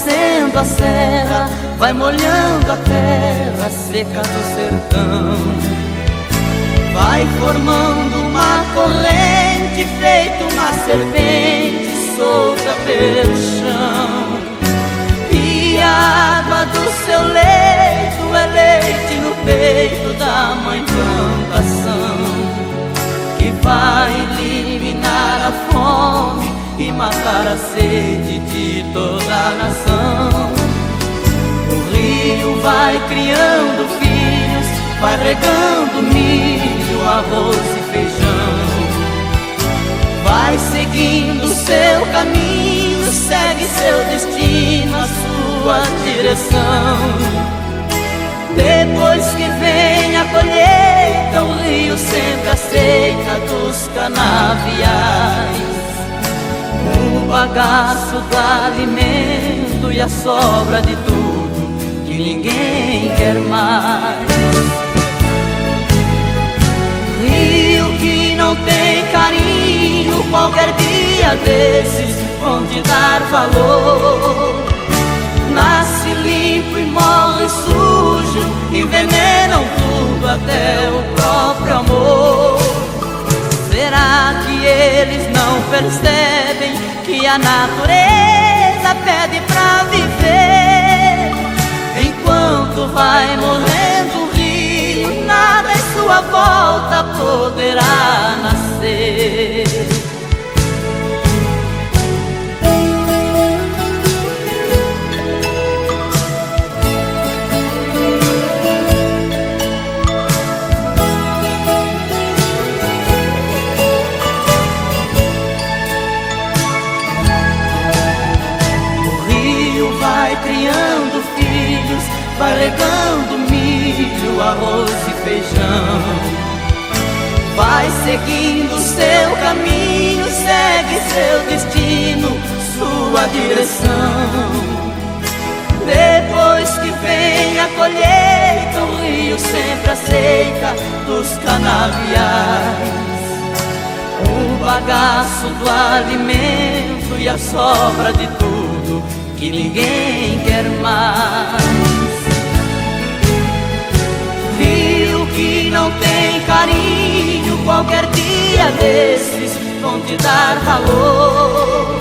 descendo a serra, vai molhando a terra seca do sertão. Vai formando uma corrente, feito uma serpente solta pelo chão. E a água do seu leito é leite no peito da mãe plantação, que vai eliminar a fome e matar a sede vai criando filhos, vai regando milho, arroz e feijão. Vai seguindo seu caminho, segue seu destino, a sua direção. Depois que vem a colheita, o rio sempre aceita dos canaviais bagaço do alimento e a sobra de tudo que ninguém quer mais. Rio que não tem carinho, qualquer dia desses vão te dar valor. Nasce limpo e morre sujo, envenenam tudo até o próprio amor. Será que eles não percebem? que a natureza pede pra viver. Criando filhos, vai regando milho, arroz e feijão. Vai seguindo seu caminho, segue seu destino, sua direção. Depois que vem a colheita, o rio sempre aceita dos canaviais. O bagaço do alimento e a sobra de tudo que ninguém quer mais. Rio que não tem carinho, qualquer dia desses vão te dar valor.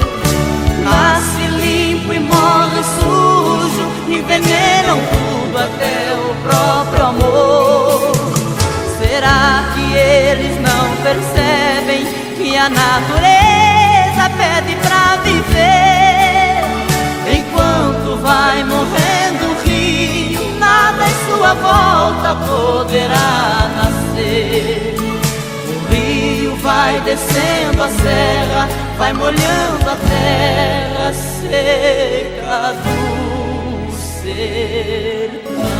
Nasce limpo e morre sujo, envenenam tudo até o próprio amor. Será que eles não percebem que a natureza volta poderá nascer. O rio vai descendo a serra, vai molhando a terra seca do ser.